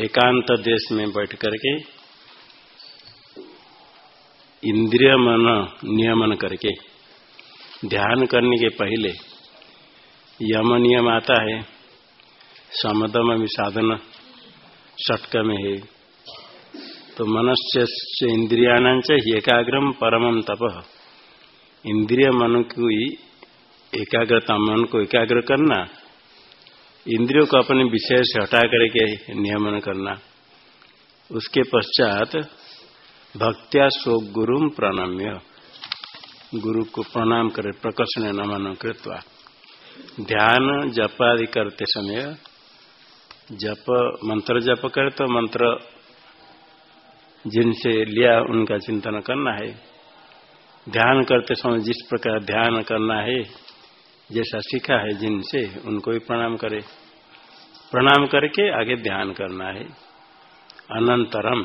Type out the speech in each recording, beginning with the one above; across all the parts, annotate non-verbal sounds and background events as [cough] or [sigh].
एकांत देश में बैठ करके इंद्रिय मन नियमन करके, ध्यान करने के पहले यम नियम आता है, समदम साधन षटक में है। तो मनुष्य से इंद्रियाण एकाग्रम परम तप। इंद्रिय मन की एकाग्रता, मन को एकाग्र करना इंद्रियों को अपने विषय से हटा करके नियमन करना। उसके पश्चात भक्त्या सो गुरु प्रणम्य। गुरु को प्रणाम करे, प्रकर्षण नमन कृत्वा। ध्यान जप आदि करते समय जप, मंत्र जप करे तो मंत्र जिनसे लिया उनका चिंतन करना है। ध्यान करते समय जिस प्रकार ध्यान करना है, जैसा सीखा है जिनसे उनको भी प्रणाम करे। प्रणाम करके आगे ध्यान करना है। अनंतरम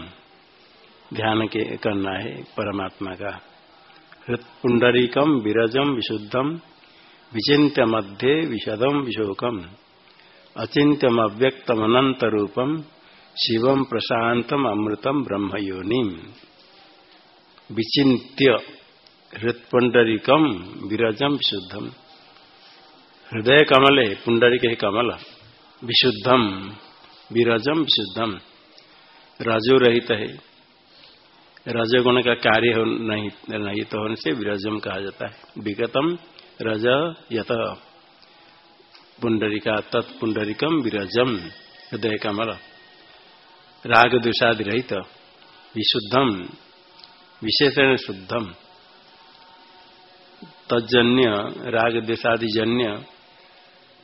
ध्यान के करना है परमात्मा का। हृत्पुंडरीकम विरजम विशुद्धम विचिन्त्य मध्य विशदम विशोकम अचिंत्यम अव्यक्तम अनंत रूपम शिवम प्रशांतम अमृतम ब्रह्म योनिम विचिन्त्य हृत्पुंडरीकम विरजम विशुद्धम। हृदय कमल है पुंडरी के कमल। विशुद्धम, विरजम विशुद्धम रजो रहित है। रजगुण का कार्य नहीं नहीं तो होने से विरजम कहा जाता है। विगतम रज यत। पुंडरिका तत्पुंडरिकम विरजम। हृदय कमल। राग दुषादि रहित। विशुद्धम। विशेषण शुद्धम। तजन्य राग देशादि जन्य,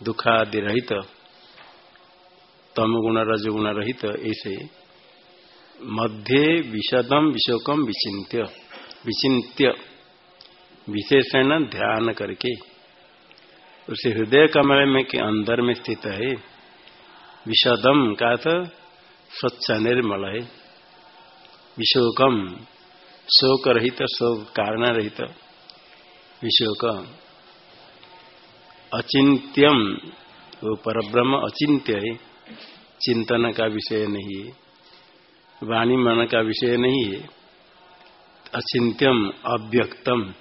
दुखादि रहित। तम गुण रजगुण रहित ऐसे। मध्य विशदम विशोकम विचिंत्य विचिंत्य विशेषण ध्यान करके। उसे हृदय कमरे में के अंदर में स्थित है। विशदम का तो स्वच्छ निर्मल है। विशोकम शोक रहित शोक कारण रहित विशोक। अचिंत्यम वो परब्रह्म अचिंत्य है। चिंतन का विषय नहीं है, वाणी मन का विषय नहीं है, अचिंत्यम, अव्यक्तम,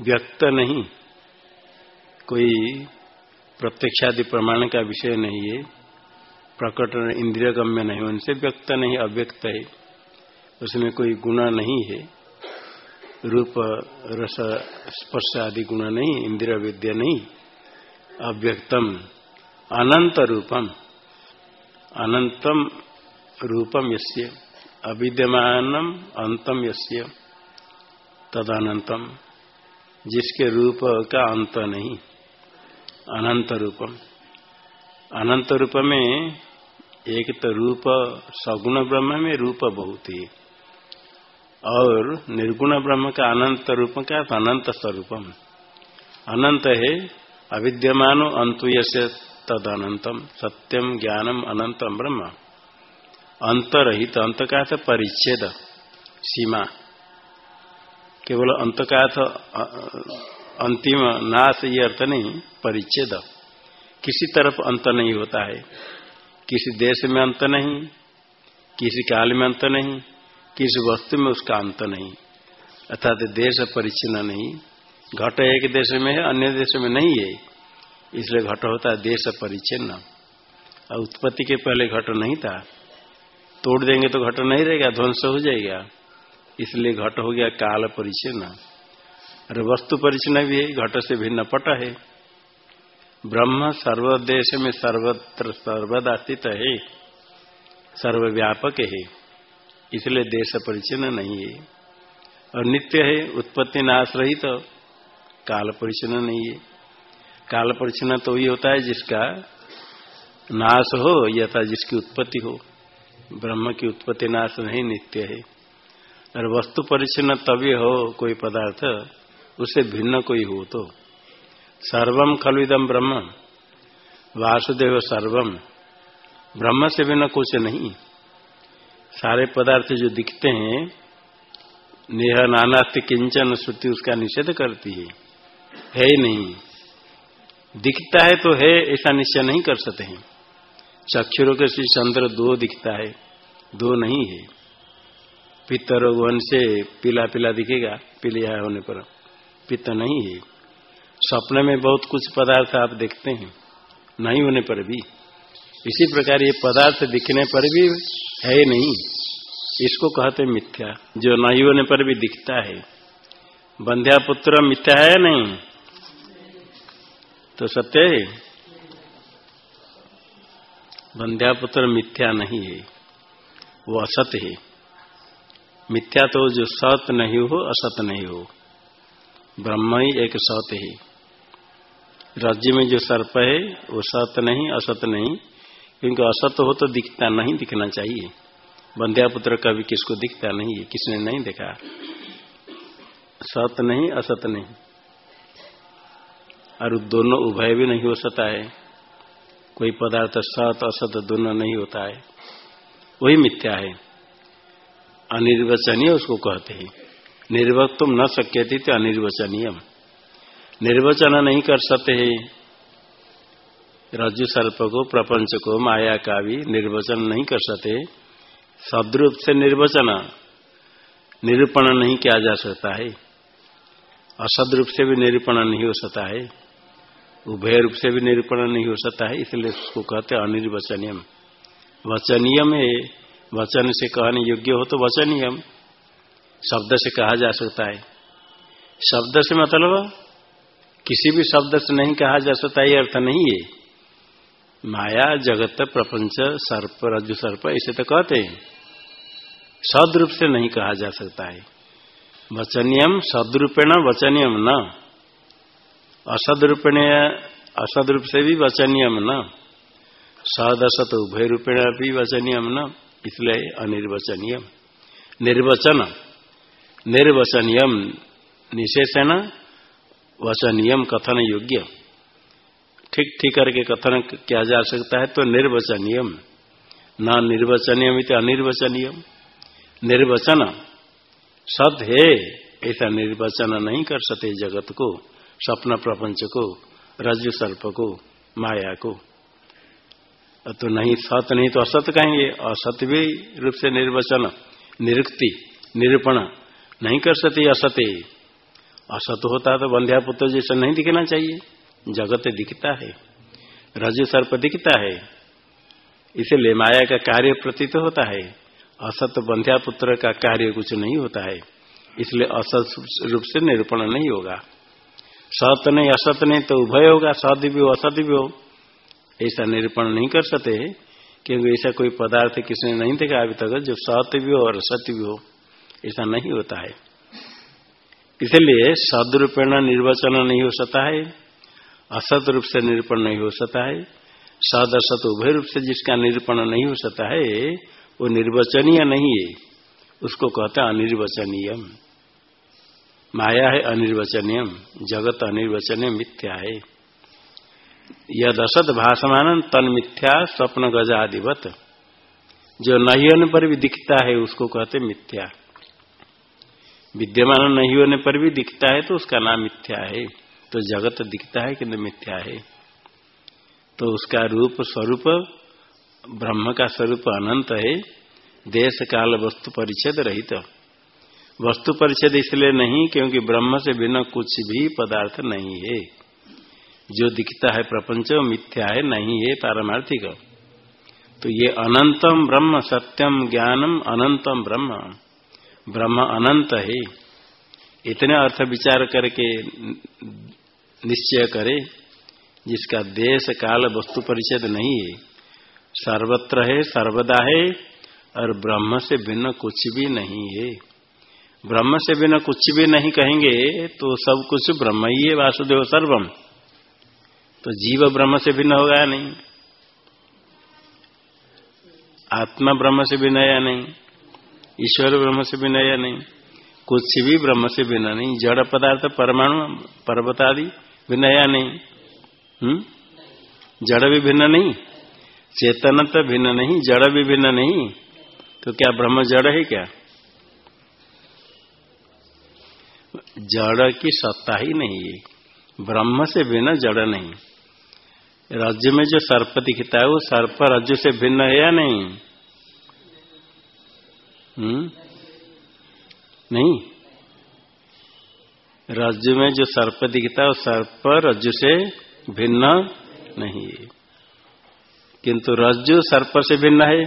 व्यक्त नहीं, कोई प्रत्यक्षादि प्रमाण का विषय नहीं है, प्रकट इंद्रिय गम्य नहीं, उनसे व्यक्त नहीं, अव्यक्त है, उसमें कोई गुणा नहीं है, रूप, रस, स्पर्श आदि गुण नहीं, इंद्रिय विद्या नहीं, अव्यक्तम, अनंत रूपम। अनंतम रूपम यस्य, अविद्यमानम अंतम यस्य, तदनंतम, जिसके रूप का अंत नहीं, अनंत रूपम। अनंत रूप में एक तो रूप, सगुण ब्रह्म में रूप बहुत ही, और निर्गुण ब्रह्म का अनंत रूप का अनंत स्वरूपम। अनंत है, अविद्यमानो अंतु यसे तद अनंतम सत्यम ज्ञानम अनंतम ब्रह्म। अंत रहित अंत का परिच्छेद, सीमा। केवल अंत का अंतिम नाश ये अर्थ नहीं, परिच्छेद। किसी तरफ़ अंत नहीं होता है। किसी देश में अंत नहीं, किसी काल में अंत नहीं, किसी वस्तु में उसका अंत नहीं। अर्थात देश परिच्छिन्न नहीं। घट एक देश में है, अन्य देश में नहीं है। इसलिए घट होता है, देश परिचिन्न और उत्पत्ति के पहले घट नहीं था। तोड़ देंगे तो घट नहीं रहेगा, ध्वंस हो जाएगा। इसलिए घट हो गया काल परिचिन्न। और वस्तु परिचिन्न भी है, घट से भिन्न पट है। ब्रह्म सर्वदेश में सर्वत्र सर्वदा स्थित है। सर्वव्यापक है। इसलिए देश परिचिन्न नहीं है। और नित्य है, उत्पत्ति नाश रहित तो काल परिचन्न नहीं है। काल परिचन्न तो ही होता है जिसका नाश हो या जिसकी उत्पत्ति हो। ब्रह्म की उत्पत्ति नाश नहीं, नित्य है। और वस्तु परिचन्न तभी हो कोई पदार्थ उससे भिन्न कोई हो तो। सर्वम खलुदम ब्रह्म, वासुदेव सर्वम ब्रह्म से बिना कुछ नहीं। सारे पदार्थ जो दिखते हैं, नेह नानास्ति किंचन श्रुति उसका निषेध करती है। है ही नहीं। दिखता है तो है, ऐसा निश्चय नहीं कर सकते हैं। चक्षुरों से चंद्र दो दिखता है, दो नहीं है। पित्त रोग होने से पीला पीला दिखेगा पीलिया होने पर। पित्त नहीं है। सपने में बहुत कुछ पदार्थ आप देखते हैं, नहीं होने पर भी। इसी प्रकार ये पदार्थ दिखने पर भी है नहीं। इसको कहते मिथ्या। जो नहीं होने पर भी दिखता है। बंध्या पुत्र मिथ्या है नहीं? तो सत्य है। बंध्या पुत्र मिथ्या नहीं है, वो असत है। मिथ्या तो जो सत नहीं हो, असत नहीं हो। ब्रह्म ही एक सत है। राज्य में जो सर्प है, वो सत नहीं, असत नहीं, क्योंकि असत हो तो दिखता नहीं दिखना चाहिए। बंध्या पुत्र कभी किसको दिखता नहीं है, किसने नहीं देखा। सत नहीं, असत नहीं। और दोनों उभय भी नहीं हो सकता है। कोई पदार्थ सत, असत दोनों नहीं होता है। वही मिथ्या है। अनिर्वचनीय उसको कहते हैं। निर्वक्तुम न शक्य थी तो अनिर्वचनीय निर्वचन नहीं कर सकते है। रज्जु सर्प को, प्रपंच को, माया का भी निर्वचन नहीं कर सकते। सदरूप से निर्वचन, निरूपण नहीं किया जा सकता है। असद रूप से भी निरूपण नहीं हो सकता है। उभय रूप से भी निरूपण नहीं हो सकता है, इसलिए उसको कहते अनिर्वचनियम। वचनियम है, वचन से कहने योग्य हो तो वचनियम, शब्द से कहा जा सकता है। शब्द से मतलब किसी भी शब्द से नहीं कहा जा सकता, ये अर्थ नहीं है। माया, जगत, प्रपंच, सर्प रजु सर्प ऐसे तो कहते हैं। सदरूप से नहीं कहा जा सकता है। वचनियम, सदरूपेण वचनियम न। असदरूपेण असदरूप से भी वचनियम न। सद असत उभय रूपेण भी वचनियम न। इसलिए अनिर्वचनीयम निर्वचन। निर्वचनीयम निशेषण वचनियम कथन योग्य ठीक ठीक करके कथन किया जा सकता है तो निर्वचनियम न निर्वचनियम इत अनिर्वचनियम निर्वचन। सद है, ऐसा निर्वचन नहीं कर सकते जगत को। स्वप्न प्रपंच को रज्जु सर्प को, माया को। तो नहीं, सत नहीं तो असत कहेंगे, असत भी रूप से निर्वचन, निरुक्ति, निरूपण नहीं कर सकते असत्य असत होता तो बंध्या पुत्र जैसा नहीं दिखना चाहिए, जगत दिखता है, रजु सर्प दिखता है। इसलिए माया का कार्य प्रतीत होता है, असत बंध्या पुत्र का कार्य कुछ नहीं होता है, इसलिए असत रूप से निरूपण नहीं होगा। सत नहीं, असत नहीं तो उभय होगा सद भी हो असत भी हो। ऐसा निरूपण नहीं कर सकते, क्योंकि ऐसा कोई पदार्थ किसने नहीं देखा अभी तक, जो सत्य भी हो और सत्य भी हो। ऐसा नहीं होता है। इसलिए सदरूपेण निर्वचन नहीं हो सकता है, असत रूप से निरूपण नहीं हो सकता है सद असत उभय रूप से जिसका निरूपण नहीं हो सकता है, वो निर्वचनीय नहीं है। उसको कहते हैं अनिर्वचनीय माया है अनिर्वचनीय जगत अनिर्वचनीय मिथ्या है। यद असत भाषमान तन मिथ्या, स्वप्न गजादिवत जो नहीं होने पर भी दिखता है, उसको कहते मिथ्या। विद्यमान नहीं होने पर भी दिखता है तो उसका नाम मिथ्या है। तो जगत दिखता है किंतु मिथ्या है। तो उसका रूप स्वरूप, ब्रह्म का स्वरूप अनंत है। देश काल वस्तु परिच्छेद रहित। वस्तु परिच्छेद इसलिए नहीं क्योंकि ब्रह्म से बिना कुछ भी पदार्थ नहीं है। जो दिखता है प्रपंच, मिथ्या है, नहीं है, पारमार्थिक। तो ये अनंतम ब्रह्म, सत्यम ज्ञानम अनंतम ब्रह्म। ब्रह्म अनंत है। इतने अर्थ विचार करके निश्चय करे, जिसका देश, काल, वस्तु परिच्छेद नहीं है। सर्वत्र है, सर्वदा है, और ब्रह्म से भिन्न कुछ भी नहीं है। ब्रह्म से बिना कुछ भी नहीं कहेंगे तो सब कुछ ब्रह्म ही है, वासुदेव सर्वम। तो जीव ब्रह्म से भिन्न होगा नहीं? आत्मा ब्रह्म से भिन्न या नहीं? ईश्वर ब्रह्म से बिना या नहीं? कुछ भी ब्रह्म से भिन्न नहीं। जड़ पदार्थ परमाणु, पर्वत आदि भिन्न या नहीं? हम्म? जड़ भी भिन्न नहीं। चेतन तो भिन्न नहीं, जड़ भी भिन्न नहीं। तो क्या ब्रह्म जड़ है क्या? जड़ की सत्ता ही नहीं है। ब्रह्म से बिना जड़ नहीं। राज्य में जो सर्प दिखता है, वो सर्प रज्जु से भिन्न है या नहीं? हम्म? नहीं। रज्जु में जो सर्प दिखता है, वो सर्प रज्जु से भिन्न नहीं है। किंतु रज्जु सर्प से भिन्न है।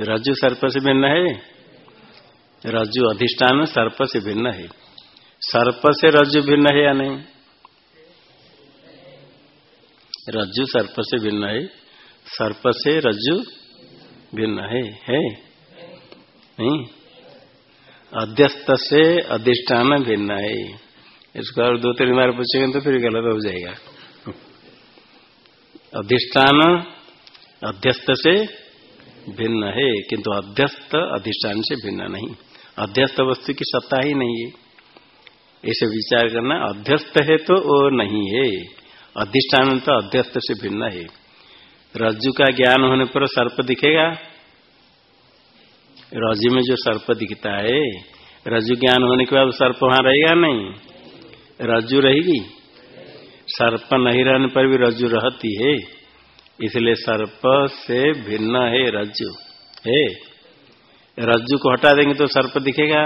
रज्जु सर्प से भिन्न है? रज्जु अधिष्ठान सर्प से भिन्न है। सर्प से रज्जु भिन्न है या नहीं? रज्जु सर्प से भिन्न है। सर्प से रज्जु भिन्न है है? नहीं? अध्यस्त से अधिष्ठान भिन्न है। इसको और दो तीन बार पूछेंगे तो फिर गलत हो जाएगा। अधिष्ठान अध्यस्त से भिन्न है, किंतु अध्यस्त अधिष्ठान से भिन्न नहीं। अध्यस्त वस्तु की सत्ता ही नहीं है। ऐसे विचार करना अध्यस्त है तो वो नहीं है। अधिष्ठान तो अध्यस्त से भिन्न है। रज्जु का ज्ञान होने पर सर्प दिखेगा। रज्जु में जो सर्प दिखता है, रज्जु ज्ञान होने के बाद सर्प वहाँ रहेगा नहीं। रज्जु रहेगी। सर्प नहीं रहने पर भी रज्जु रहती है। इसलिए सर्प से भिन्न है रज्जु। है। रज्जु को हटा देंगे तो सर्प दिखेगा।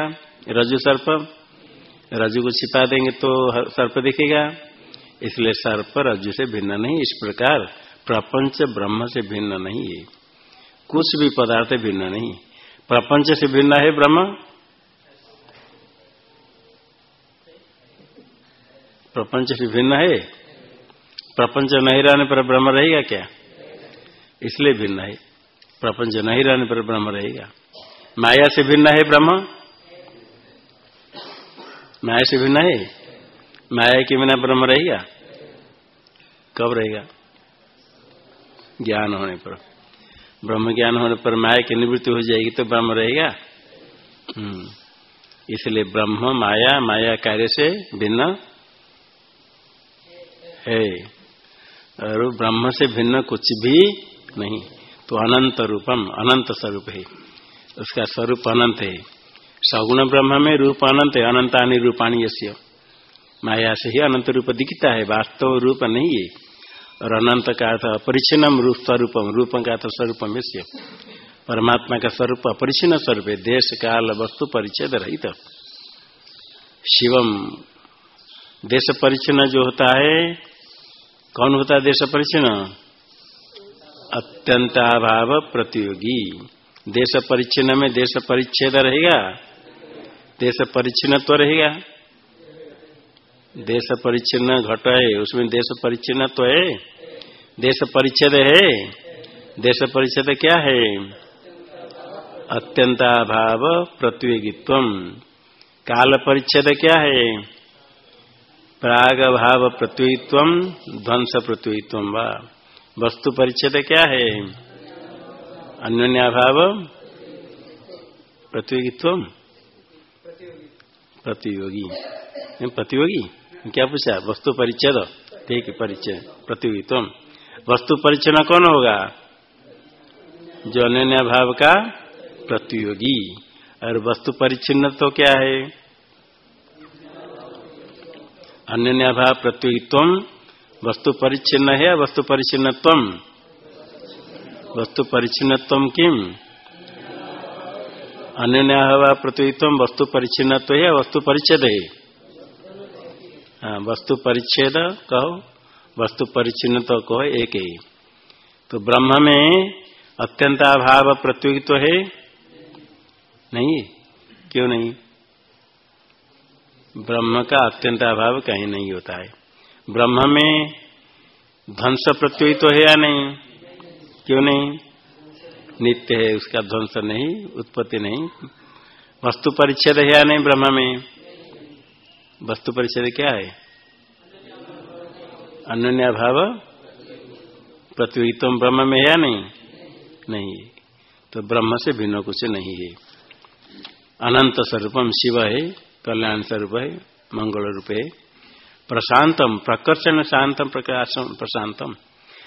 रज्जु सर्प। रज्जु को छिपा देंगे तो सर्प दिखेगा। इसलिए सर्प रज्जु से भिन्न नहीं, इस प्रकार प्रपंच ब्रह्म से भिन्न नहीं है। कुछ भी पदार्थ भिन्न नहीं। प्रपंच से भिन्न है ब्रह्म। प्रपंच से भिन्न है। प्रपंच नहीं रहने पर ब्रह्म रहेगा क्या? इसलिए भिन्न है। प्रपंच नहीं रहने पर ब्रह्म रहेगा। माया से भिन्न है ब्रह्म? माया से भिन्न है? माया के बिना ब्रह्म रहेगा? कब रहेगा? ज्ञान होने पर। ब्रह्म ज्ञान होने पर माया की निवृत्ति हो जाएगी तो ब्रह्म रहेगा? हम्म। इसलिए ब्रह्म, माया माया कार्य से भिन्न है। और ब्रह्म से भिन्न कुछ भी नहीं। तो अनंत रूपम, अनंत स्वरूप है। उसका स्वरूप अनंत है। सगुण ब्रह्म में रूप अनंत है, अनंतानी रूपाणी यश्य माया से ही अनंत रूप दिखता है, वास्तव रूप नहीं है। और अनंत का अर्थ अपरिचिन्नम रूप स्वरूपम, रूप का अर्थ स्वरूपम से परमात्मा का स्वरूप अपरिचिन्न स्वरूप है, देश, काल, वस्तु परिचय रहित। शिवम, देश परिचन्न जो होता है, कौन होता है देश परिचन्न अत्यंताभाव प्रतियोगी। देश परिच्छिन्न में देश परिच्छेद रहेगा। देश परिच्छिन्न तो रहेगा। देश परिच्छिन्न घट है, उसमें देश परिच्छिन्न तो है। देश परिच्छेद है। देश परिच्छेद क्या है? अत्यंताभाव प्रतियोगित्व काल परिच्छेद क्या है? प्राग भाव प्रतियोगित्व ध्वंस प्रतियोगित्व वस्तु परिच्छेद क्या है? अन्योन्याभाव प्रतियोगित्व? प्रतियोगी। प्रतियोगी? क्या पूछा? वस्तु परिच्छेद। ठीक है परिचय प्रतियोगित्व। वस्तु परिचय कौन होगा? जो अन्य भाव का प्रतियोगी। और वस्तु परिचिन्न तो क्या है? अन्य भाव प्रतियोगित्व। वस्तु परिच्छिन्न है वस्तु परिचिन्न वस्तु परिचिन्न किम? अन्य हवा पृथ्वीत्व वस्तु परिचिन्न है वस्तु परिच्छेद। है हाँ वस्तु परिच्छेद कहो, वस्तु परिचिन्न तो कहो एक। ही तो ब्रह्म में अत्यंत अभाव प्रतियोगित्व है? नहीं, क्यों नहीं? ब्रह्म का अत्यंत अभाव कहीं नहीं होता है। ब्रह्म में ध्वंस प्रत्यय तो है या नहीं? क्यों नहीं? नित्य है, उसका ध्वंस नहीं, उत्पत्ति नहीं। वस्तु परिच्छेद है या नहीं ब्रह्म में? वस्तु परिच्छेद क्या है? अन्य भाव प्रतियोगित्व ब्रह्म में है या नहीं? नहीं तो ब्रह्म से भिन्न कुछ नहीं है। अनंत स्वरूपम शिव है, कल्याण स्वरूप है, मंगल रूप है। प्रशांतम, प्रकर्षण शांतम, प्रकाशम, प्रशांतम।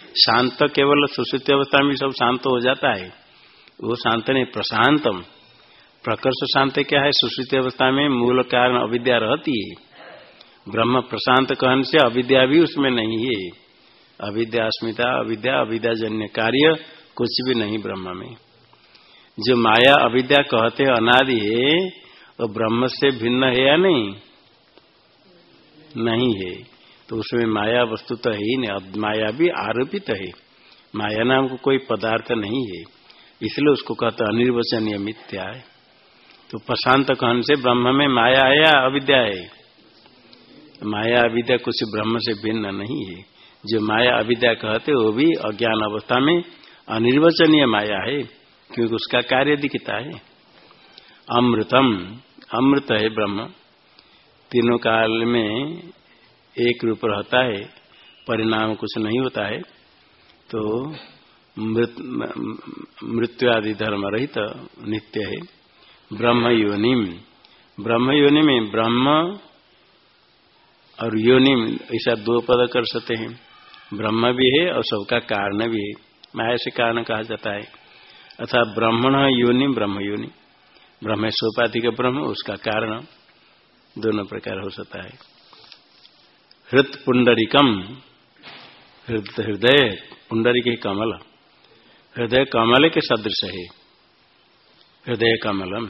शांत केवल सुश्रुत अवस्था में सब शांत हो जाता है। वो शांत नहीं, प्रशांतम। प्रकर्ष शांत क्या है? सुश्रुति अवस्था में मूल कारण अविद्या रहती है। ब्रह्म प्रशांत कहन से अविद्या भी उसमें नहीं है। अविद्या अस्मिता, अविद्या अविद्याजन्य कार्य, कुछ भी नहीं ब्रह्म में। जो माया अविद्या कहते अनादि है, वो ब्रह्म से भिन्न है या नहीं? नहीं है। तो उसमें माया वस्तु तो है ही नहीं माया भी आरोपित है। माया नाम को कोई पदार्थ नहीं है। इसलिए उसको कहते अनिर्वचनीय मिथ्या है। तो प्रशांत कहन से ब्रह्म में माया है या अविद्या है? माया अविद्या कुछ ब्रह्म से भिन्न नहीं है। जो माया अविद्या कहते वो भी अज्ञान अवस्था में अनिर्वचनीय माया है, क्योंकि उसका कार्य दिखता है। अमृतम, अमृत है ब्रह्म। तीनों काल में एक रूप रहता है, परिणाम कुछ नहीं होता है तो मृत्यु आदि धर्म रहित नित्य है। ब्रह्म योनिम ब्रह्म योनि में ब्रह्म और योनिम ऐसा दो पद कर सकते हैं। ब्रह्म भी है और सबका कारण भी है। माया से कारण कहा जाता है। अर्थात ब्राह्मण योनि ब्रह्म योनि ब्रह्म सोपाधिक ब्रह्म, उसका कारण दोनों प्रकार हो सकता है। हृत पुंडरिकम हृदय पुंडरिक कमल, हृदय कमल के सदृश है। हृदय कमलम।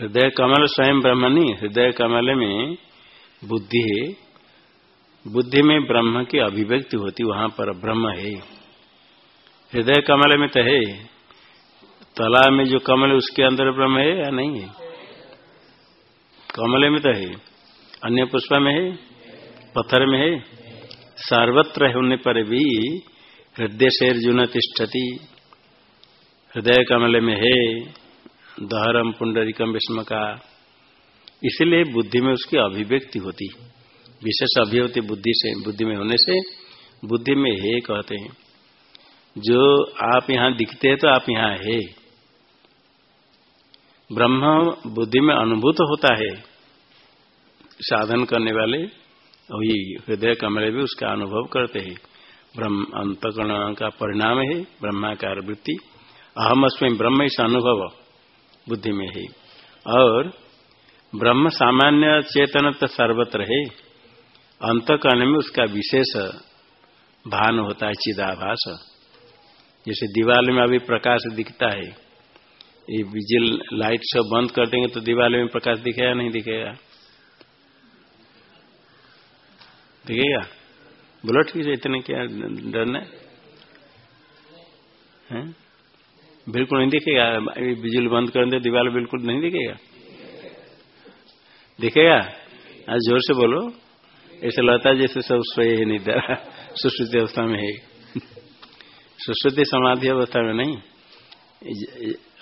हृदय कमल स्वयं ब्रह्म नहीं हृदय कमल में बुद्धि है। बुद्धि में ब्रह्म की अभिव्यक्ति होती, वहाँ पर ब्रह्म है। हृदय कमल में तो है। तला में जो कमल है, उसके अंदर ब्रह्म है या नहीं है? कमल में तो है। अन्य पुष्प में है? पत्थर में है? सर्वत्र होने पर भी। हृदय से अर्जुन तिष्ठति। हृदय कमल में है। दहरम पुंडरिकम विस्म का इसलिए बुद्धि में उसकी अभिव्यक्ति होती विशेष अभिव्यक्ति बुद्धि से, बुद्धि में होने से बुद्धि में है कहते हैं। जो आप यहाँ दिखते हैं तो आप यहाँ है। ब्रह्म बुद्धि में अनुभूत होता है। साधन करने वाले वही हृदय कमरे भी उसका अनुभव करते हैं। ब्रह्म अंतकरण का परिणाम है, ब्रह्माकार वृत्ति। अहम अस्में ब्रह्म इस अनुभव बुद्धि में है। और ब्रह्म सामान्य चेतन तो सर्वत्र है। अंतकरण में उसका विशेष भान होता है, चिदाभास। जैसे दीवार में अभी प्रकाश दिखता है। ये बिजल लाइट सब बंद कर देंगे तो दीवार में प्रकाश दिखेगा नहीं दिखेगा? दिखेगा बोलो ठीक है इतने क्या डरना है? बिल्कुल नहीं दिखेगा। बिजली बंद कर दे, दीवार बिल्कुल नहीं दिखेगा। दिखेगा? आज ज़ोर से बोलो। ऐसे लगता है जैसे सब सोए है निद्रा। सुश्रुति अवस्था में है। सुश्रुति समाधि अवस्था में नहीं।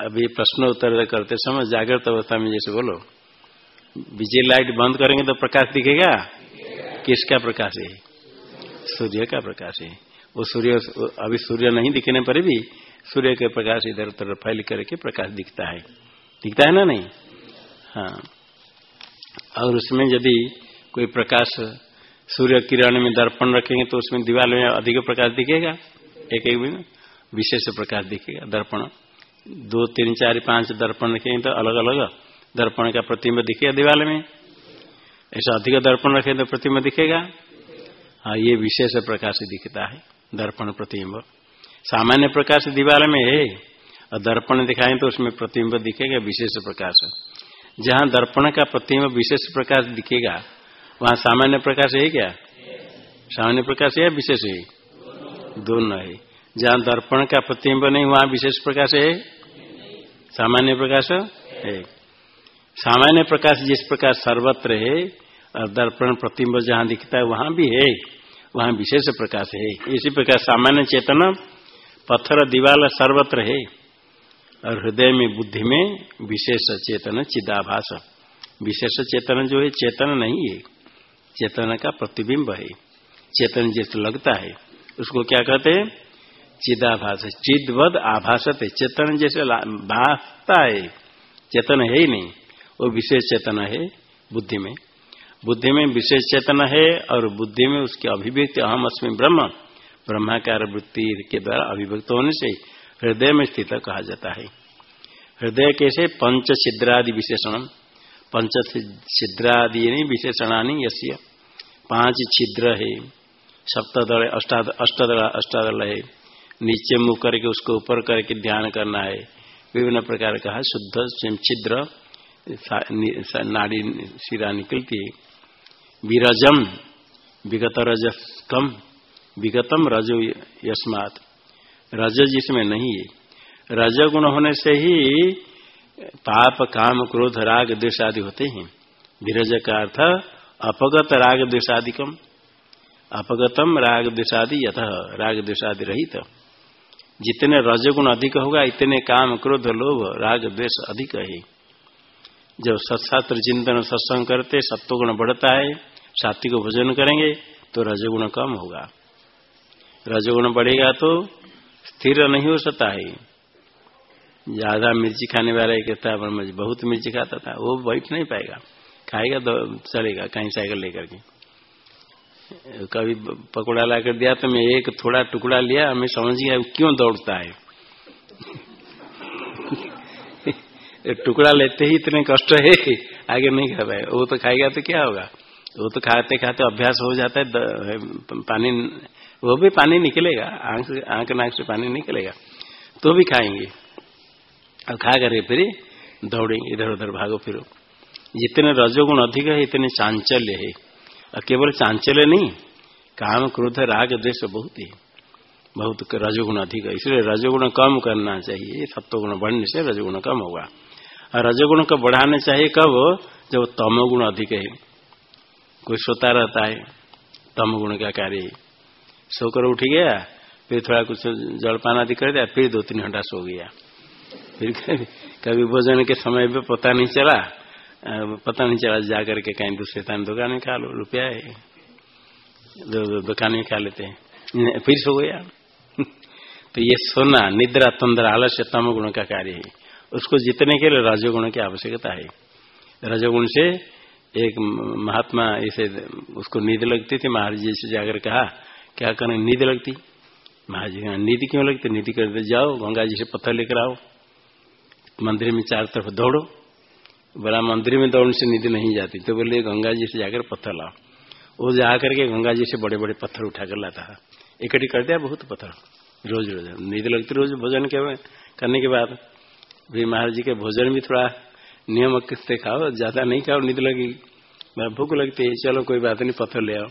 अभी प्रश्न उत्तर करते समय जागृत अवस्था में जैसे बोलो। बिजली लाइट बंद करेंगे तो प्रकाश दिखेगा? किसका प्रकाश है? सूर्य का प्रकाश है। वो सूर्य, अभी सूर्य नहीं दिखने पर भी सूर्य के प्रकाश इधर उधर फैल करके प्रकाश दिखता है। दिखता है ना नहीं? हाँ। और उसमें यदि कोई प्रकाश सूर्य किरण में दर्पण रखेंगे तो उसमें दीवार में अधिक प्रकाश दिखेगा? एक एक में विशेष प्रकाश दिखेगा। दर्पण। दो, तीन, चार, पाँच दर्पण रखेंगे तो अलग अलग दर्पण का प्रतिम्ब दिखेगा दीवार में। ऐसा अधिक दर्पण रखे तो प्रतिम्ब दिखेगा। हाँ ये विशेष प्रकाश दिखता है, दर्पण प्रतिम्ब। सामान्य प्रकाश दीवार में है, और दर्पण दिखाएँ तो उसमें प्रतिम्ब दिखेगा, विशेष प्रकाश। जहाँ दर्पण का प्रतिम्ब विशेष प्रकाश दिखेगा, वहाँ सामान्य प्रकाश है क्या? सामान्य प्रकाश है विशेष है? दोनों है। जहाँ दर्पण का प्रतिम्ब नहीं, वहाँ विशेष प्रकाश है? सामान्य प्रकाश है। सामान्य प्रकाश जिस प्रकार सर्वत्र है दर्पण, प्रतिम्ब जहाँ दिखता है, वहाँ भी है। वहाँ विशेष प्रकाश है। इसी प्रकार सामान्य चेतन, पत्थर, दीवाल सर्वत्र है। और हृदय में, बुद्धि में विशेष चेतन, चिदाभास। विशेष चेतन जो है, चेतन नहीं है। चेतन का प्रतिबिंब है। चेतन जैसे लगता है। उसको क्या कहते हैं? चिदाभास। चिदवद आभासत है। चेतन जैसे भासता है। चेतन है ही नहीं। वो विशेष चेतन है बुद्धि में। बुद्धि में विशेष चेतन है और बुद्धि में उसकी अभिव्यक्ति, अहम अस्मी ब्रह्म, ब्रह्माकार वृत्ति के द्वारा अभिव्यक्त होने से हृदय में स्थित कहा जाता है। हृदय कैसे? पंच छिद्रादि विशेषण पंच छिद्रादि विशेषणानी यश्य पाँच छिद्र है। सप्तदल अष्टदल, अष्टादल है। नीचे मुख करके उसको ऊपर करके ध्यान करना है। विभिन्न प्रकार का शुद्ध छिद्र नाड़ी, सिरा निकलती है। विरजम विगत रज कम विगतम रजो यस्मात। रज जिसमें नहीं है। रज गुण होने से ही पाप, काम, क्रोध, राग, द्वेष आदि होते हैं। विरज का अर्थ अपगत राग द्वेषादिकम अपगतम राग द्वेषादि यथ राग द्वेषादि रहित। जितने रजगुण अधिक होगा, इतने काम, क्रोध, लोभ, राग, द्वेष अधिक है। जब सत्शास्त्र चिंतन सत्संग करते, सत्वगुण बढ़ता है सात्विक भोजन करेंगे तो रजगुण कम होगा। रजगुण बढ़ेगा तो स्थिर नहीं हो सकता है। ज़्यादा मिर्ची खाने वाला कहता है बहुत मिर्ची खाता था, वो बैठ नहीं पाएगा। खाएगा तो चलेगा, कहीं साइकिल लेकर के। कभी पकौड़ा ला कर दिया तो मैं एक थोड़ा टुकड़ा लिया, मैं समझ गया क्यों दौड़ता है। [laughs] टुकड़ा लेते ही इतने कष्ट है आगे नहीं खा पाए, वो तो खाएगा तो क्या होगा? वो तो खाते खाते अभ्यास हो जाता है पानी वो भी पानी निकलेगा, आँख आँख नाक से पानी निकलेगा तो भी खाएँगे। और खा कर फिर दौड़ेंगे, इधर उधर भागो फिरो। जितने रजोगुण अधिक है, इतने चांचल्य है। और केवल चांचल्य नहीं, काम, क्रोध, राग, द्वेष बहुत ही। बहुत रजोगुण अधिक है। इसलिए रजोगुण कम करना चाहिए। सत्वगुण बढ़ने से रजोगुण कम होगा। और रजोगुण को बढ़ाने चाहिए कब? जब तमोगुण अधिक है। कोई सोता रहता है तम गुण का कार्य सोकर उठ गया, फिर थोड़ा कुछ जलपान आदि कर दिया, फिर दो तीन घंटा सो गया। फिर कभी भोजन के समय भी पता नहीं चला पता नहीं चला जा करके कहीं दूसरे स्थान दुकान में खा लो, रुपया है। दुकान में खा लेते हैं। फिर सो गया। [laughs] तो ये सोना, निद्रा, तंद्रा, आलस्य तम गुण का कार्य है। उसको जीतने के लिए रजोगुण की आवश्यकता है। रजोगुण से एक महात्मा ऐसे उसको नींद लगती थी, महाराज जी से जाकर कहा, क्या करें, नींद लगती? महाराज जी नींद क्यों लगती? नींद करते जाओ, गंगा जी से पत्थर लेकर आओ, मंदिर में चार तरफ़ दौड़ो। बड़ा मंदिर में दौड़ने से नींद नहीं जाती। तो बोले, गंगा जी से जाकर पत्थर लाओ। वो जाकर के गंगा जी से बड़े बड़े पत्थर उठा कर लाता है इकट्ठी कर दिया बहुत पत्थर रोज रोज नींद लगती रोज भोजन के, करने के बाद। भी महाराज जी के भोजन भी थोड़ा नियम किससे खाओ, ज़्यादा नहीं खाओ नींद लगी। मैं भूख लगती है, चलो कोई बात नहीं, पत्थर ले आओ।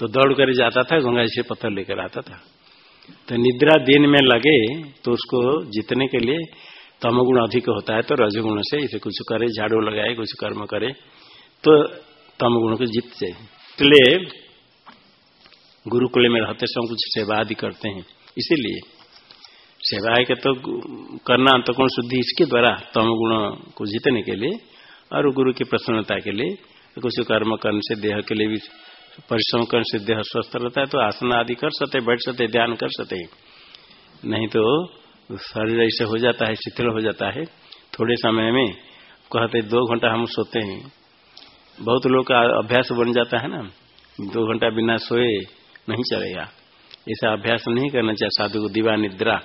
तो दौड़ कर जाता था, गंगा जी से पत्थर लेकर आता था। तो निद्रा दिन में लगे तो उसको जीतने के लिए तमगुण अधिक होता है तो रजगुण से इसे कुछ करे, झाड़ू लगाए, कुछ कर्म करे तो तमगुण को जीत जाए। इसलिए गुरुकुल में रहते समय कुछ सेवा आदि करते हैं। इसीलिए सेवा है कि तो करना अंतगुण शुद्धि इसके द्वारा? तम गुण को जीतने के लिए और गुरु की प्रसन्नता के लिए। कुछ कर्म करने से देह के लिए भी, परिश्रम करने से देह स्वस्थ रहता है तो आसन आदि कर सकते, बैठ सकते, ध्यान कर सकते। नहीं तो शरीर ऐसे हो जाता है, शिथिल हो जाता है। थोड़े समय में कहते, दो घंटा हम सोते हैं। बहुत लोग का अभ्यास बन जाता है ना। दो घंटा बिना सोए नहीं चलेगा। ऐसा अभ्यास नहीं करना चाहिए, साधु को दीवा निद्रा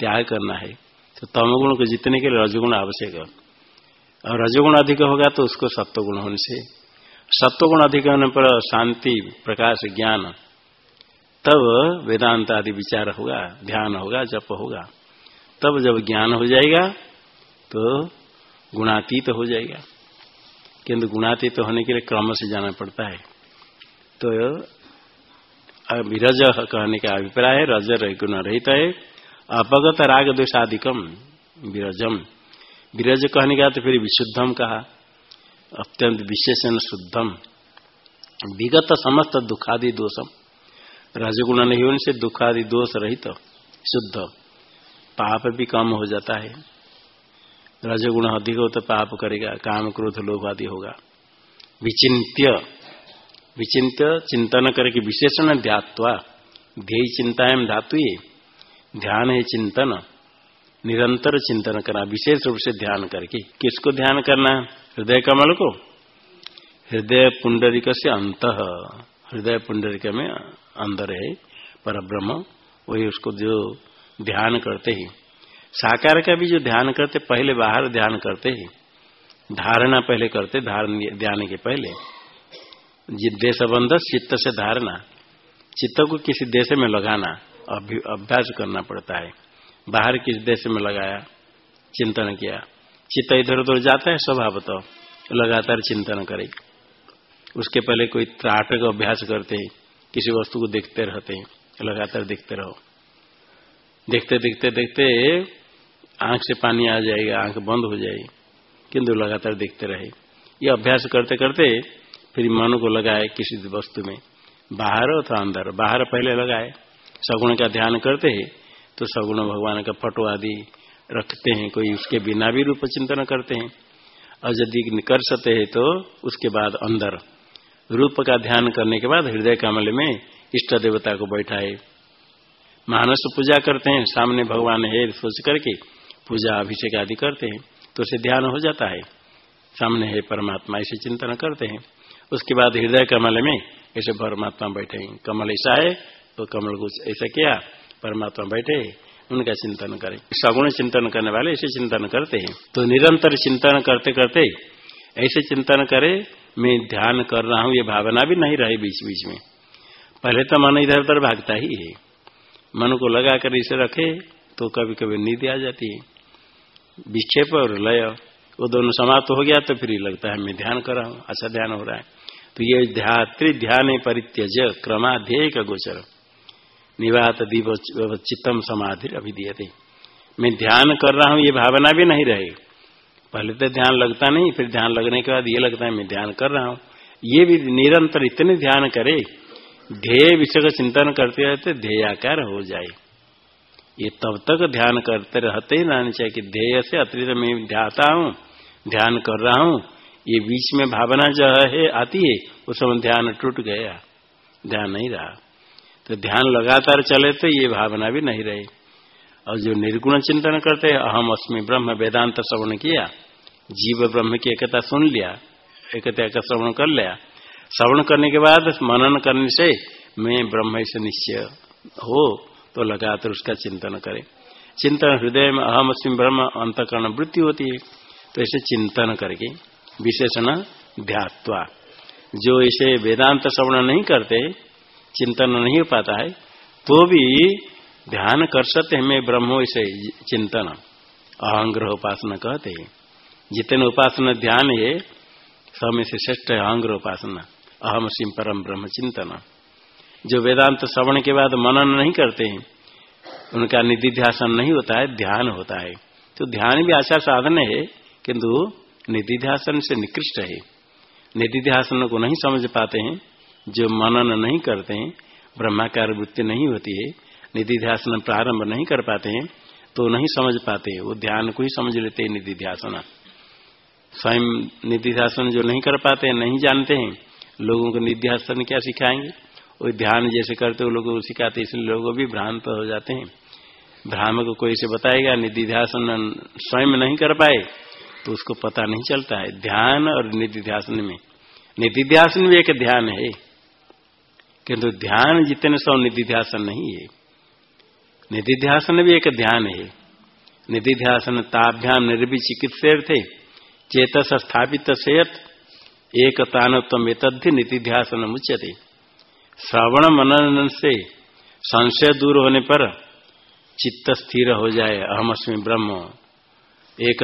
त्याग करना है तो तमगुण को जीतने के लिए रजगुण आवश्यक है। और रजगुण अधिक होगा तो उसको सत्वगुण होने से। सत्वगुण अधिक होने पर शांति, प्रकाश, ज्ञान, तब वेदांत आदि विचार होगा, ध्यान होगा, जप होगा। तब जब ज्ञान हो जाएगा तो गुणातीत तो हो जाएगा। किंतु गुणातीत तो होने के लिए क्रम से जाना पड़ता है। तो विरज कहने का अभिप्राय है, रज गुण रहित है अपगत राग द्वेषाधिकम विरजम। विरज कहने का तो फिर विशुद्धम कहा। अत्यंत विशेषण शुद्धम विगत समस्त दुखादि दोषम रजगुण नहीं होने से दुखादि दोष रहित तो, शुद्ध। पाप भी कम हो जाता है। रजगुण अधिक हो तो पाप करेगा। काम क्रोध लोभ आदि होगा। विचिंत्य विचिंत्य चिंतन करके विशेषण ध्यात्वा। ध्येय चिंताएँ धातु ध्यान है चिंतन, निरंतर चिंतन करना, विशेष रूप से ध्यान करके। किसको ध्यान करना हृदय कमल को? हृदय पुंडरिक से अंत। हृदय पुंडरिक में अंदर है पर ब्रह्म वही उसको जो ध्यान करते ही। साकार का भी जो ध्यान करते, पहले बाहर ध्यान करते ही। धारणा पहले करते, धारण ध्यान के पहले। देश बंध, चित्त से धारणा। चित्त को किसी देश में लगाना। अभ्यास करना पड़ता है। बाहर किस देश में लगाया? चिंतन किया। चित्त इधर उधर जाता है, स्वभाव तो लगातार चिंतन करे। उसके पहले कोई त्राट का अभ्यास करते हैं, किसी वस्तु को देखते रहते हैं, लगातार देखते रहो। देखते देखते देखते आँख से पानी आ जाएगा, आँख बंद हो जाएगी, किंतु लगातार देखते रहे। ये अभ्यास करते करते फिर मन को लगाए किसी वस्तु में, बाहर अथवा अंदर। बाहर पहले लगाए सगुण का ध्यान करते हैं तो सगुण भगवान का फ़ोटो आदि रखते हैं, कोई उसके बिना भी रूप चिंतन करते हैं। और यदि कर सकते हैं तो उसके बाद अंदर। रूप का ध्यान करने के बाद हृदय कमल में इष्ट देवता को बैठाए मानस पूजा करते हैं, सामने भगवान है, सोच करके पूजा अभिषेक आदि करते हैं तो उसे ध्यान हो जाता है। सामने है परमात्मा, ऐसे चिंतन करते हैं। उसके बाद हृदय कमल में ऐसे परमात्मा बैठे कमल ऐसा है तो कमल को ऐसा किया, परमात्मा बैठे, उनका चिंतन करें। सगुण चिंतन करने वाले ऐसे चिंतन करते हैं। तो निरंतर चिंतन करते करते ऐसे चिंतन करे, मैं ध्यान कर रहा हूँ, ये भावना भी नहीं रहे बीच बीच में। पहले तो मन इधर उधर भागता ही है। मन को लगा कर इसे रखे तो कभी कभी नींद आ जाती है। विक्षेप और लय, वो दोनों समाप्त हो गया तो फिर लगता है, मैं ध्यान कर रहा हूँ अच्छा ध्यान हो रहा है। तो ये ध्यात्री ध्यान परित्यज क्रमाध्यय का गोचर। निवात दीप चित्तम समाधि अभी दिए थे। मैं ध्यान कर रहा हूँ, ये भावना भी नहीं रहे। पहले तो ध्यान लगता नहीं, फिर ध्यान लगने के बाद ये लगता है मैं ध्यान कर रहा हूँ। ये भी निरंतर इतने ध्यान करे, ध्येय विषय का चिंतन करते रहते, ध्येयाकार हो जाए। ये तब तक ध्यान करते रहते ही रहने चाहिए कि ध्येय से अतिरिक्त मैं ध्याता हूँ, ध्यान कर रहा हूँ। ये बीच में भावना जो है, आती है, उस समय ध्यान टूट गया, ध्यान नहीं रहा। तो ध्यान लगातार चले तो ये भावना भी नहीं रही। और जो निर्गुण चिंतन करते हैं, अहम अस्मि ब्रह्म वेदांत श्रवण किया, जीव ब्रह्म की एकता सुन लिया, एकता का श्रवण कर लिया। श्रवण करने के बाद मनन करने से मैं ब्रह्म से निश्चय हो तो लगातार उसका चिंतन करे। चिंतन हृदय में अहम अस्म ब्रह्म अंतकरण वृत्ति होती है तो ऐसे चिंतन करके विशेषण ध्यात्वा। जो इसे वेदांत श्रवण नहीं करते चिंतन नहीं हो पाता है तो भी ध्यान कर सकते हैं, मैं ब्रह्म इसे चिंतन। अहंग्रह उपासना कहते हैं। जितने उपासना ध्यान है, सब में से श्रेष्ठ है अहंग्रह उपासना। अहम सिंह परम ब्रह्म चिंतन। जो वेदांत श्रवण के बाद मनन नहीं करते हैं, उनका निधि निधिध्यासन नहीं होता है, ध्यान होता है। तो ध्यान भी अच्छा साधन है, किंतु निधि निधिध्यासन से निकृष्ट है। निधि निधिध्यासन को नहीं समझ पाते हैं जो मनन नहीं करते हैं, ब्रह्माकार वृत्ति नहीं होती है निधि ध्यान प्रारंभ नहीं कर पाते हैं तो नहीं समझ पाते वो ध्यान को ही समझ लेते हैं निधिध्यासन। स्वयं निधिध्यासन जो नहीं कर पाते हैं, नहीं जानते हैं, लोगों को निध्यासन क्या सिखाएँगे? वो ध्यान जैसे करते वो लोग सिखाते इसलिए लोग भी भ्रांत हो जाते हैं। भ्राम को कोई से बताएगा, निधिध्यासन स्वयं नहीं कर पाए तो उसको पता नहीं चलता है। ध्यान और निधिध्यासन में, निधिध्यासन भी एक ध्यान है। किंतु ध्यान जितने सौ निधिध्यासन नहीं है। निधिध्यासन भी एक ध्यान है। निधिध्यासन ताभ्याम निर्विचिकित्से थे। चेतस स्थापित सेयत। एक तानोत्तम एतद्धि नीतिध्यासन मुच्यते। श्रवण मनन से संशय दूर होने पर चित्त स्थिर हो जाए अहम अस्मी ब्रह्म। एक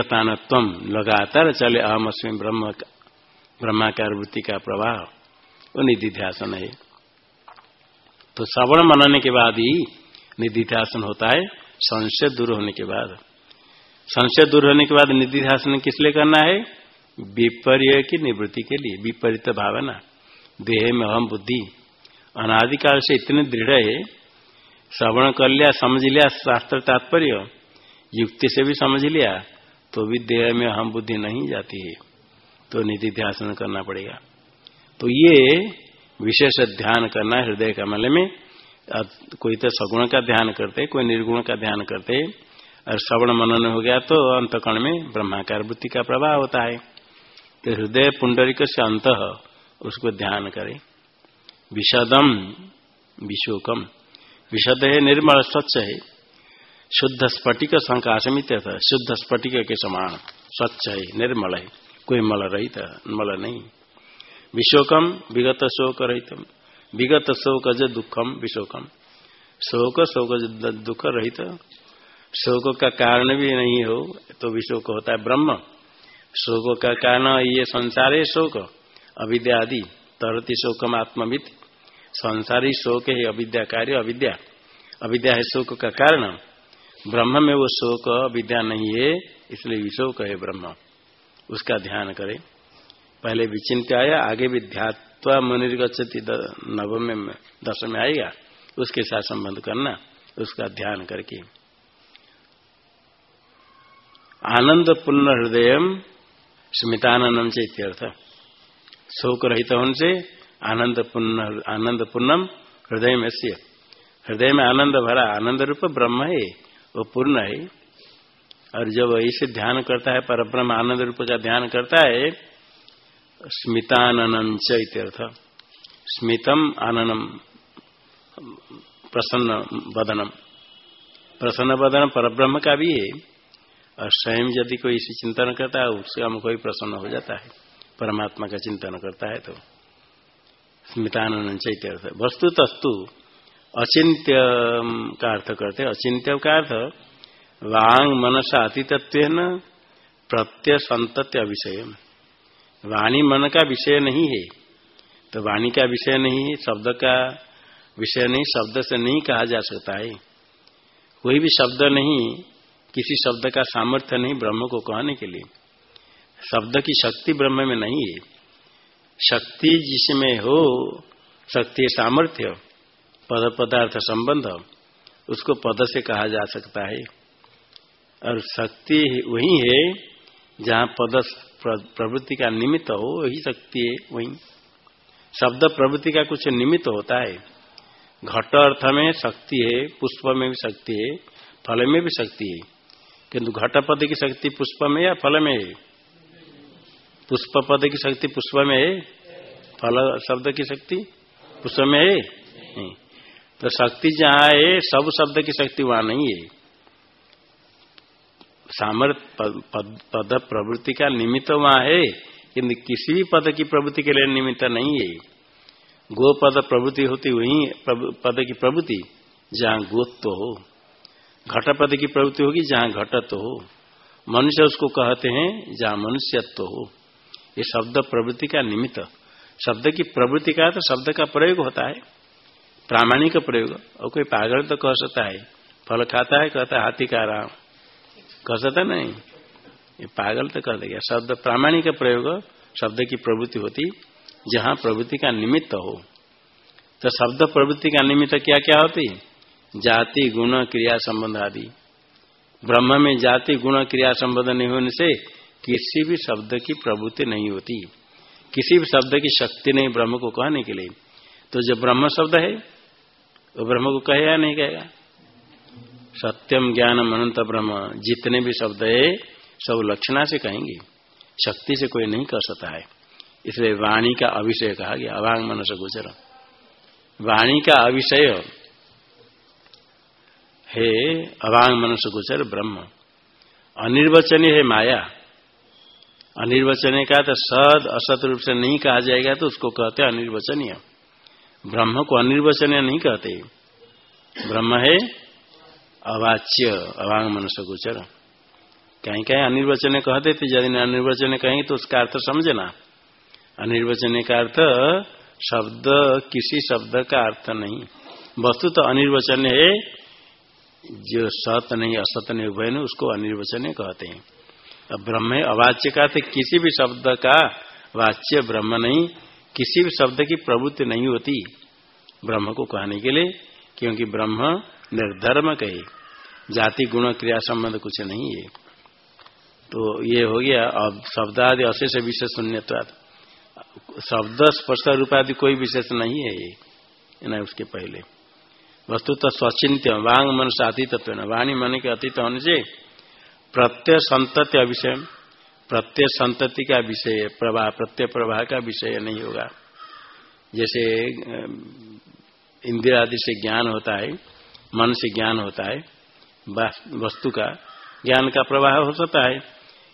लगातार चले अहम अस्मी ब्रह्म ब्रह्माकार वृत्ति का प्रवाह। वो निधिध्यासन है। तो श्रवण मनने के बाद ही निधिध्यासन होता है, संशय दूर होने के बाद। संशय दूर होने के बाद निधिध्यासन किस लिए करना है? विपर्य की निवृत्ति के लिए, विपरीत भावना। देह में अहम बुद्धि। अनादिकाल से इतने दृढ़ है, श्रवण कर लिया, समझ लिया, शास्त्र तात्पर्य, युक्ति से भी समझ लिया तो भी देह में अहम बुद्धि नहीं जाती है। तो निधि ध्यान करना पड़ेगा। तो ये विशेष ध्यान करना हृदय कमल में कोई तो सगुण का ध्यान करते, कोई निर्गुण का ध्यान करते, और श्रवण मनन हो गया तो अंतकण में ब्रह्माकार बुद्धि का प्रभाव होता है। तो हृदय पुंडरिक से अंत उसको ध्यान करें। विषदम विशोकम। विशद है, निर्मल, स्वच्छ है। शुद्ध स्फटिक संकाशमित शुद्ध स्फटिक के समान स्वच्छ है, निर्मल है। कोई मल रहित, मल नहीं। विशोकम विगत शोक रहित विगत शोक दुखम विशोकम शोक शोक दुख रहित शोक का कारण भी नहीं हो तो विशोक होता है ब्रह्म। शोक का कारण ये संसार है शोक अविद्या आदि तरती शोकम आत्मविद संसारी शोक है अविद्या कार्य, अविद्या। अविद्या है शोक का कारण। ब्रह्म में वो शोक, अविद्या नहीं है, इसलिए विशोक है ब्रह्म। उसका ध्यान करें। पहले विचिन्त आया, आगे भी ध्यात्वा मुनिर्गछति नवम में दस में आएगा, उसके साथ संबंध करना, उसका ध्यान करके। आनंद पूर्ण हृदय स्मितानंदम से इत्यर्थ। शोक रहित होने से आनंद पूर्ण आनंद पूर्णम हृदय में से हृदय में आनंद भरा, आनंद रूप ब्रह्म है, वो पूर्ण है। और जब इसे ध्यान करता है पर ब्रह्म आनंद रूप का ध्यान करता है स्मितानंद चैत्यर्थ स्मितम आनंदम प्रसन्न बदनम प्रसन्न बदन पर का भी है। और स्वयं यदि कोई इसी चिंतन करता है, उसका हम कोई प्रसन्न हो जाता है। परमात्मा का चिंतन करता है तो। स्मितानंद चैत्य वस्तु तस्तु अचिंत्य का अर्थ करते अचिंत्य का अर्थ वांग मनसा अतितत्व प्रत्यय संतत्य विषय वाणी मन का विषय नहीं है। तो वाणी का विषय नहीं है शब्द का विषय नहीं, शब्द से नहीं कहा जा सकता है। कोई भी शब्द नहीं, किसी शब्द का सामर्थ्य नहीं ब्रह्म को कहने के लिए। शब्द की शक्ति ब्रह्म में नहीं है। शक्ति जिसमें हो, शक्ति सामर्थ्य, पद पदार्थ संबंध, उसको पद से कहा जा सकता है। और शक्ति वही है, जहाँ पद प्रवृत्ति का निमित्त हो, वही शक्ति है, वही। शब्द प्रवृत्ति का कुछ निमित्त होता है। घट अर्थ में शक्ति है, पुष्प में भी शक्ति है, फल में भी शक्ति है। किंतु घट पद की शक्ति पुष्प में या फल में है? पुष्प पद की शक्ति पुष्प में है? फल शब्द की शक्ति पुष्प में है? नहीं। तो शक्ति जहाँ है, सब शब्द की शक्ति वहाँ नहीं है। सामर्थ पद, प्रवृत्ति का निमित्त वहाँ है किंतु किसी भी पद की प्रवृत्ति के लिए निमित्त नहीं है। गो पद प्रवृत्ति होती वही पद की प्रवृत्ति जहाँ गोत्व हो। घट पद की प्रवृत्ति होगी जहाँ घटत्व हो। मनुष्य उसको कहते हैं जहाँ मनुष्यत्व हो। ये शब्द प्रवृत्ति का निमित्त। शब्द की प्रवृत्ति का तो शब्द का प्रयोग होता है। प्रामाणिक प्रयोग। और कोई पागल तो कह सकता है फल खाता है कहता है हाथी का राम। कह सकता नहीं। ये पागल तो कह देगा। शब्द प्रामाणिक प्रयोग, शब्द की प्रवृत्ति होती, जहाँ प्रवृत्ति का निमित्त हो। तो शब्द प्रवृत्ति का निमित्त क्या क्या होती? जाति, गुण, क्रिया संबंध आदि। ब्रह्म में जाति, गुण, क्रिया संबंध नहीं होने से किसी भी शब्द की प्रवृत्ति नहीं होती। किसी भी शब्द की शक्ति नहीं ब्रह्म को कहने के लिए। तो जब ब्रह्म शब्द है, वो ब्रह्म को कहेगा नहीं कहेगा? सत्यम ज्ञानम अनंत ब्रह्म। जितने भी शब्द है, सब लक्षणा से कहेंगे। शक्ति से कोई नहीं कर सकता है। इसलिए वाणी का अभिषय कहा गया। अभांग मन से गुजर वाणी का अभिषय हे अवांग मनुष्य गोचर ब्रह्म। अनिर्वचनीय है माया। अनिर्वचनीय का तो सद असत रूप से नहीं कहा जाएगा तो उसको कहते अनिर्वचनीय। ब्रह्म को अनिर्वचनीय नहीं कहते। ब्रह्म है अवाच्य अवांग मनुष्य गोचर। कहीं कहीं अनिर्वचन कहते थे यदि अनिर्वचन कहेंगे तो उसका अर्थ समझना। अनिर्वचन का अर्थ, शब्द, किसी शब्द का अर्थ नहीं। वस्तु तो अनिर्वचन है, जो सत नहीं, असत नहीं, उभय नहीं, उसको अनिर्वचन कहते हैं। अब ब्रह्म अवाच्य का थे किसी भी शब्द का वाच्य ब्रह्म नहीं, किसी भी शब्द की प्रवृत्ति नहीं होती ब्रह्म को कहने के लिए, क्योंकि ब्रह्म निर्धर्म कहे। जाति गुण क्रिया संबंध कुछ नहीं है। तो ये हो गया, अब शब्दादि अशेष विशेष शून्यवाद शब्द स्पर्श रूपादि कोई विशेष नहीं है ये ना उसके पहले। वस्तु तो स्वचिंत्य वांग मन से अतीत वाणी मन के अतीत होने से प्रत्यय संतति अविषय प्रत्यय संतति का विषय प्रवाह प्रत्यय प्रवाह का विषय नहीं होगा। जैसे इंदिरादि से ज्ञान होता है मन से ज्ञान होता है वस्तु का ज्ञान का प्रवाह हो सकता है।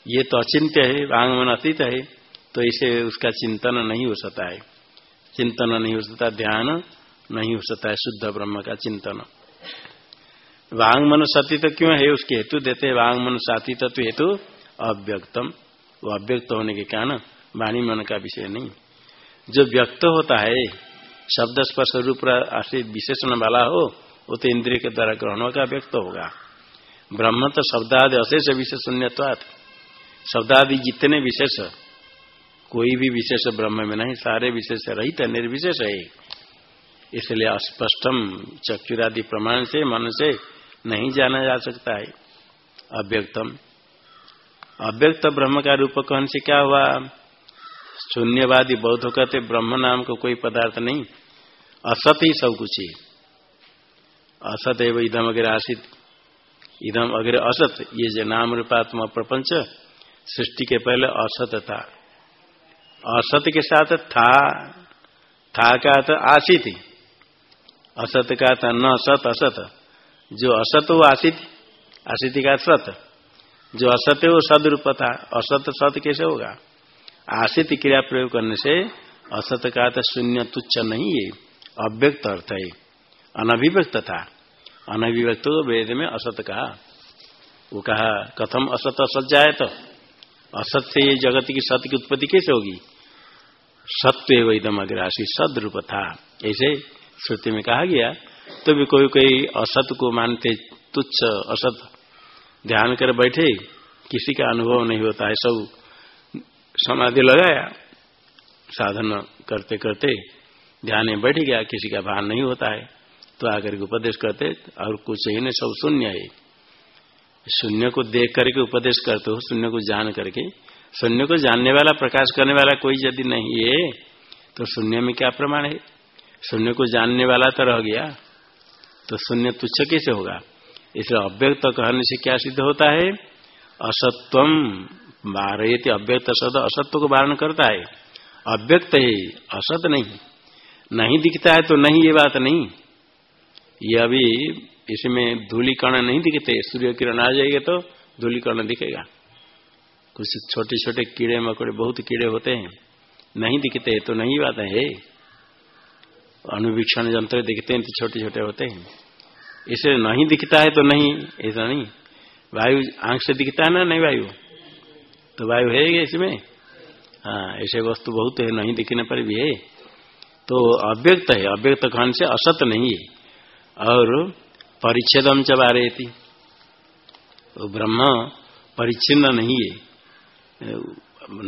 ये तो अचिंत्य है वांगमन अतीत है तो इसे उसका चिंतन नहीं हो सकता है। चिंतन नहीं हो सकता, ध्यान नहीं हो सकता है, शुद्ध ब्रह्म का चिंतन। वांगमन सती तो क्यों है? उसके हेतु देते वांगमन साथी तत्व हेतु अव्यक्तम। वो अव्यक्त होने के कारण वाणी मन का विषय नहीं। जो व्यक्त होता है, शब्द स्पर्श रूप आश्रित विशेषण वाला हो वो तो इंद्रिय के द्वारा ग्रहणों का व्यक्त होगा। ब्रह्म तो शब्दादि अशेष विशेष शून्यवाद शब्दादि जितने विशेष, कोई भी विशेष ब्रह्म में नहीं, सारे विशेष रहित, निर्विशेष है। इसलिए अस्पष्टम चक्षुरादि प्रमाण से, मन से नहीं जाना जा सकता है। अव्यक्तम। अव्यक्त ब्रह्म का रूप कौन से क्या हुआ? शून्यवादी बौद्ध कहते ब्रह्म नाम को कोई पदार्थ नहीं। असत ही सब कुछ ही। असत एवं इधम अगर आशित इधम अगर असत, ये जो नाम रूपात्मा प्रपंच, सृष्टि के पहले असत था। असत के साथ था था का तो आशित असत का था न सत, असत। जो असत वो आशित आशित का सत। जो असत है वो सदरूप था, असत सत कैसे होगा? आसित क्रिया प्रयोग करने से असत का तो शून्य तुच्छ नहीं है, अव्यक्त अर्थ है, अनभिव्यक्त था। अनभिव्यक्त तो वेद में असत कहा। वो कहा, कथम असत असत जाए तो असत से ये जगत की सत्य की उत्पत्ति कैसे होगी? सत्य वैदम अग्रासी सद रूप था। ऐसे श्रुति में कहा गया तो भी कोई कोई असत को मानते तुच्छ असत। ध्यान कर बैठे, किसी का अनुभव नहीं होता है सब समाधि लगाया। साधन करते करते ध्यान में बैठ गया, किसी का भान नहीं होता है। तो आकर के उपदेश करते और कुछ ही नहीं, सब शून्य है। शून्य को देख करके उपदेश करते हो, शून्य को जान करके। शून्य को जानने वाला, प्रकाश करने वाला कोई यदि नहीं है तो शून्य में क्या प्रमाण है? शून्य को जानने वाला तो रह गया तो शून्य तुच्छ कैसे होगा? इसलिए अव्यक्त कहने से क्या सिद्ध होता है? असत्वम बारयती अव्यक्त शब्द असत्व को वारण करता है। अव्यक्त है, असत नहीं। नहीं दिखता है तो नहीं, ये बात नहीं। ये अभी इसमें धूलिकण नहीं दिखते सूर्य किरण आ जाएगा तो धूलिकण दिखेगा। कुछ छोटे छोटे कीड़े मकोड़े, बहुत कीड़े होते हैं, नहीं दिखते तो नहीं बात है अनुवीक्षण यंत्र दिखते हैं तो छोटे छोटे होते हैं। इसे नहीं दिखता है तो नहीं, ऐसा नहीं। वायु, आँख से दिखता है ना, नहीं वायु? तो वायु है इसमें? हाँ ऐसे वस्तु बहुत है, नहीं दिखने पर भी है। तो अव्यक्त है, अव्यक्त खान से असत नहीं है। और परिच्छेदम च बारे थी तो ब्रह्म परिच्छिन्न नहीं है।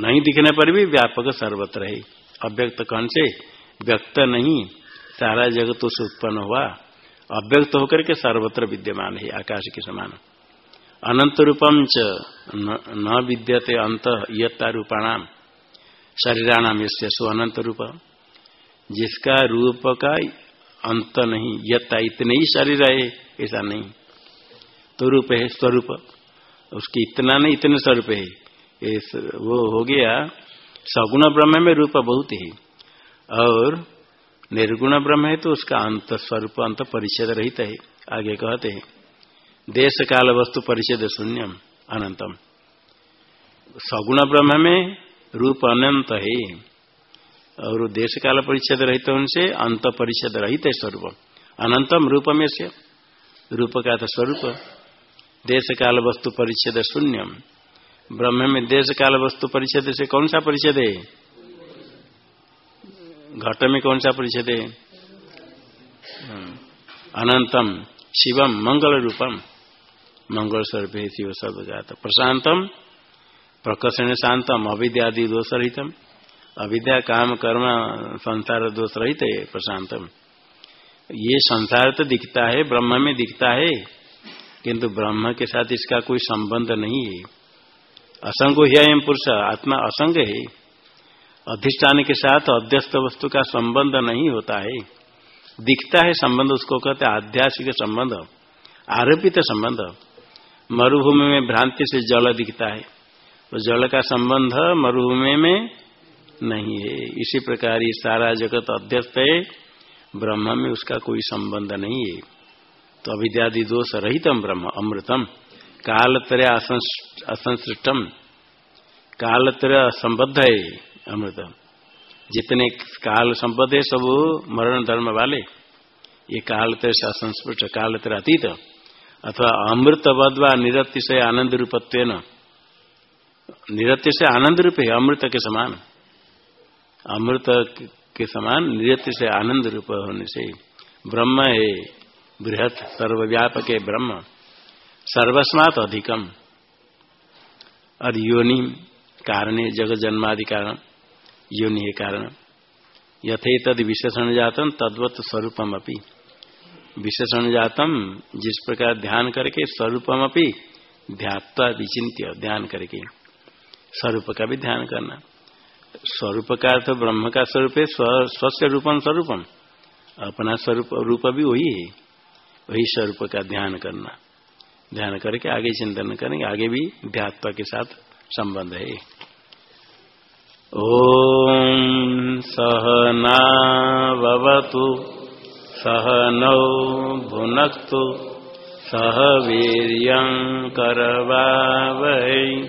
नहीं दिखने पर भी व्यापक सर्वत्र है। अव्यक्त कौन से? व्यक्त नहीं। सारा जगत उस उत्पन्न हुआ। अव्यक्त होकर के सर्वत्र विद्यमान है, आकाश के समान। अनंत रूपम च न विद्यते अंत यत्ता रूपाणाम। शरीराणाम यस्य सो अनंत रूप। जिसका रूप का अंत नहीं, यत्ता इतने ही शरीर है ऐसा नहीं। तो रूप है स्वरूप। उसकी इतना नहीं, इतने स्वरूप है। वो हो गया, सगुण ब्रह्म में रूप बहुत ही। और निर्गुण ब्रह्म है तो उसका अंत स्वरूप, अंत परिच्छेद रहित है, आगे कहते हैं। देश काल वस्तु परिच्छेद शून्यम, अनंतम। सगुण ब्रह्म में रूप अनंत है। और देश काल परिच्छेद रहित उनसे अंत परिच्छेद रहित है स्वरूप। अनंतम में से रूप का था स्वरूप। देश काल वस्तु परिच्छेद शून्यम। ब्रह्म में देश काल वस्तु परिच्छेद से कौन सा परिच्छेद है? घट में कौन सा परिच्छेद है? हम्म। अनंतम शिवम मंगल रूपम। मंगल स्वरूप है, शिव सब जाता प्रशांतम, प्रकर्षण शांतम, अविद्यादि दोष रहितम। अविद्या, काम, कर्म, संसार दोष रहित है प्रशांतम ये संसार तो दिखता है, ब्रह्म में दिखता है, किंतु ब्रह्म के साथ इसका कोई संबंध नहीं है। असंग ही पुरुष, आत्मा असंग है। अधिष्ठान के साथ अध्यस्त वस्तु का संबंध नहीं होता है। दिखता है संबंध, उसको कहते आध्यात्मिक संबंध, आरोपित संबंध। मरुभूमि में भ्रांति से जल दिखता है। तो जल का संबंध मरुभूमि में नहीं है। इसी प्रकार ये सारा जगत अध्यस्त है, ब्रह्म में उसका कोई संबंध नहीं है। तो अविद्यादि दोष रहितम ब्रह्म, अमृतम। काल तरह असंसृष्टम। कालत्र संबद्ध है अमृत जितने काल संबद्ध है, सब मरण धर्म वाले। ये कालत्र से असंस्पृष्ट कालत्र अतीत। अथवा अमृत बदवा निरत्य से आनंद रूपत्व निरत्य से आनंद रूप है अमृत के समान। अमृत के समान निरत्य से आनंद रूप होने से ब्रह्म है बृहत सर्वव्यापक है ब्रह्म, सर्वस्मात अधिकम। और योनि कारण जगत जन्मादि कारण, योनि है कारण। यथे तद विशेषण जातम, तद्वत स्वरूपम अपनी विशेषण जातम, जिस प्रकार ध्यान करके स्वरूपम अपनी ध्यात्वा विचिंत्य ध्यान करके। स्वरूप का भी ध्यान करना। स्वरूप का तो ब्रह्म का स्वरूप है स्वस्थ रूपम स्वरूपम। अपना स्वरूप, रूप भी वही है। वही स्वरूप का ध्यान करना। ध्यान करके आगे चिंतन करेंगे। आगे भी ध्यात्वा के साथ संबंध है। ओम सहनौ भुनक्तु, सह वीर करवावै।